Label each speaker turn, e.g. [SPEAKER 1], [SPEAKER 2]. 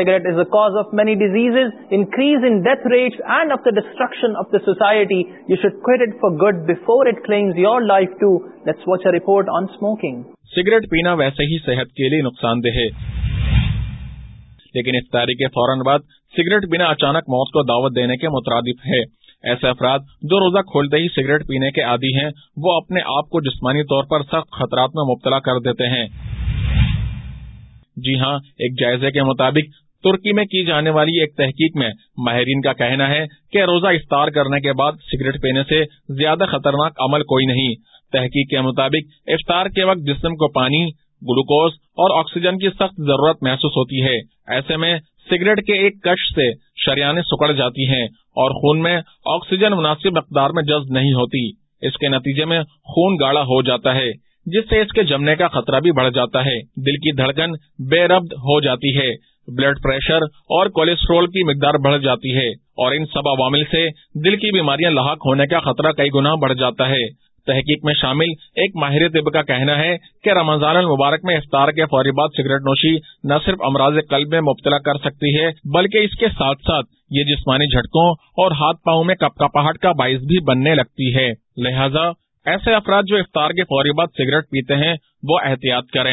[SPEAKER 1] cigarette is the cause of many diseases, increase in death rates and of the destruction of the society. You should quit it for good before it claims your life too. Let's watch a report on smoking.
[SPEAKER 2] Cigarette پینا ویسے ہی صحت کے لیے نقصان دہ ہے لیکن افطاری کے فوراً بعد سگریٹ پینا اچانک موت کو دعوت دینے کے مترادف ہے ایسے افراد جو روزہ کھولتے ہی سگریٹ پینے کے عادی ہیں وہ اپنے آپ کو جسمانی طور پر سخت خطرات میں مبتلا کر دیتے ہیں جی ہاں ایک جائزے کے مطابق ترکی میں کی جانے والی ایک تحقیق میں ماہرین کا کہنا ہے کہ روزہ افطار کرنے کے بعد سگریٹ پینے سے زیادہ خطرناک عمل کوئی نہیں۔ تحقیق کے مطابق، افطار کے وقت جسم کو پانی، گلوکوز اور آکسیجن کی سخت ضرورت محسوس ہوتی ہے۔ ایسے میں سگریٹ کے ایک کش سے شریانیں سکڑ جاتی ہیں اور خون میں آکسیجن مناسب مقدار میں جذب نہیں ہوتی۔ اس کے نتیجے میں خون گاڑا ہو جاتا ہے، جس سے اس کے جمنے کا خطرہ بھی بڑھ جاتا ہے۔ دل کی دھڑکن بے ربد ہو جاتی ہے۔ بلڈ پریشر اور کولیسٹرول کی مقدار بڑھ جاتی ہے اور ان سب عوامل سے دل کی بیماریاں لاحق ہونے کا خطرہ کئی گنا بڑھ جاتا ہے۔ تحقیق میں شامل ایک ماہر طب کا کہنا ہے کہ رمضان المبارک میں افطار کے فوری بعد سگریٹ نوشی نہ صرف امراض قلب میں مبتلا کر سکتی ہے، بلکہ اس کے ساتھ ساتھ یہ جسمانی جھٹکوں اور ہاتھ پاؤں میں کپ کپاہٹ کا باعث بھی بننے لگتی ہے۔ لہذا ایسے افراد جو افطار کے فوری بعد سگریٹ پیتے ہیں، وہ احتیاط کریں۔